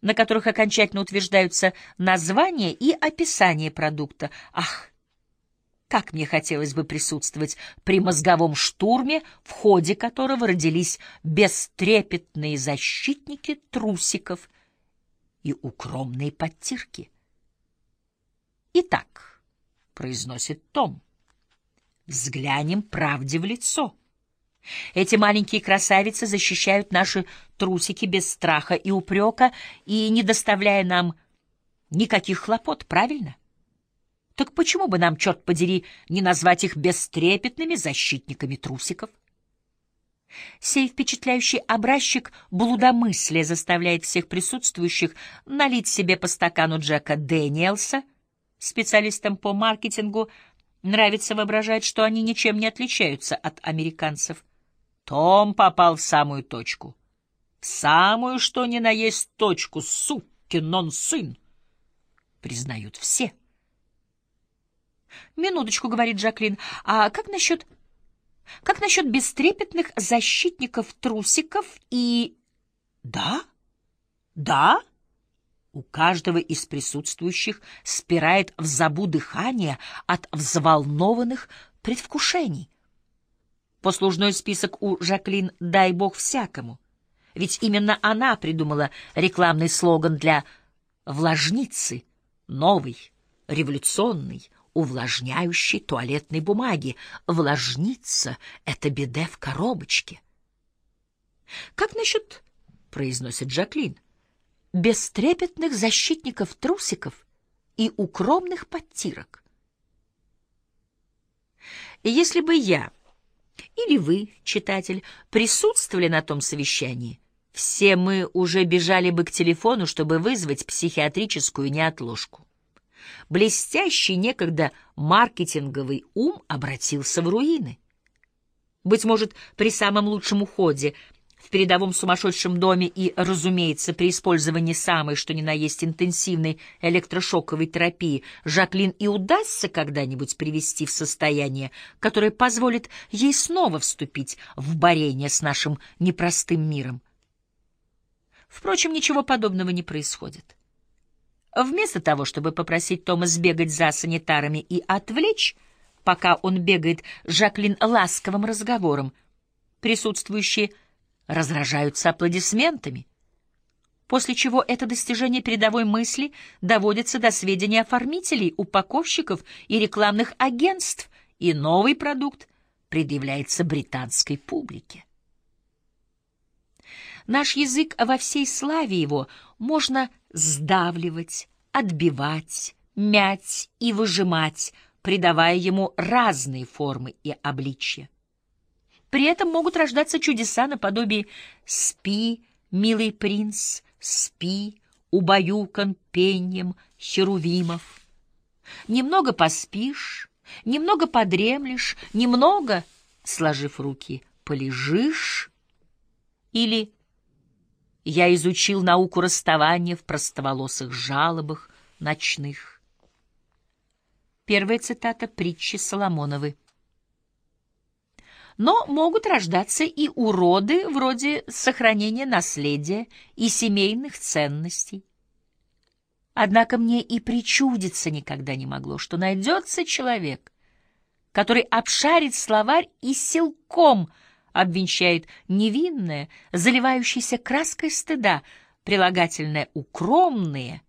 на которых окончательно утверждаются название и описание продукта. Ах, как мне хотелось бы присутствовать при мозговом штурме, в ходе которого родились бестрепетные защитники трусиков и укромные подтирки. «Итак», — произносит Том, — «взглянем правде в лицо». Эти маленькие красавицы защищают наши трусики без страха и упрека и не доставляя нам никаких хлопот, правильно? Так почему бы нам, черт подери, не назвать их бестрепетными защитниками трусиков? Сей впечатляющий образчик блудомыслия заставляет всех присутствующих налить себе по стакану Джека Дэниелса. Специалистам по маркетингу нравится воображать, что они ничем не отличаются от американцев. Том попал в самую точку. В самую, что ни на есть точку, сукин он сын, признают все. «Минуточку», — говорит Джаклин, — «а как насчет... как насчет бестрепетных защитников трусиков и...» «Да? Да?» У каждого из присутствующих спирает в забу дыхание от взволнованных предвкушений. Послужной список у Жаклин «Дай бог всякому». Ведь именно она придумала рекламный слоган для влажницы, новый, революционный, увлажняющей туалетной бумаги. Влажница — это беде в коробочке. «Как насчет, — произносит Джаклин, — бестрепетных защитников трусиков и укромных подтирок?» Если бы я или вы, читатель, присутствовали на том совещании, все мы уже бежали бы к телефону, чтобы вызвать психиатрическую неотложку. Блестящий некогда маркетинговый ум обратился в руины. Быть может, при самом лучшем уходе — в передовом сумасшедшем доме и, разумеется, при использовании самой, что ни на есть интенсивной электрошоковой терапии, Жаклин и удастся когда-нибудь привести в состояние, которое позволит ей снова вступить в борение с нашим непростым миром. Впрочем, ничего подобного не происходит. Вместо того, чтобы попросить Тома сбегать за санитарами и отвлечь, пока он бегает Жаклин ласковым разговором, присутствующие – разражаются аплодисментами, после чего это достижение передовой мысли доводится до сведения оформителей, упаковщиков и рекламных агентств, и новый продукт предъявляется британской публике. Наш язык во всей славе его можно сдавливать, отбивать, мять и выжимать, придавая ему разные формы и обличья. При этом могут рождаться чудеса наподобие «Спи, милый принц, спи, убаюкан пеньем херувимов». Немного поспишь, немного подремлешь, немного, сложив руки, полежишь. Или «Я изучил науку расставания в простоволосых жалобах ночных». Первая цитата притчи Соломоновой но могут рождаться и уроды вроде сохранения наследия и семейных ценностей. Однако мне и причудиться никогда не могло, что найдется человек, который обшарит словарь и силком обвенчает невинное, заливающееся краской стыда, прилагательное «укромные»,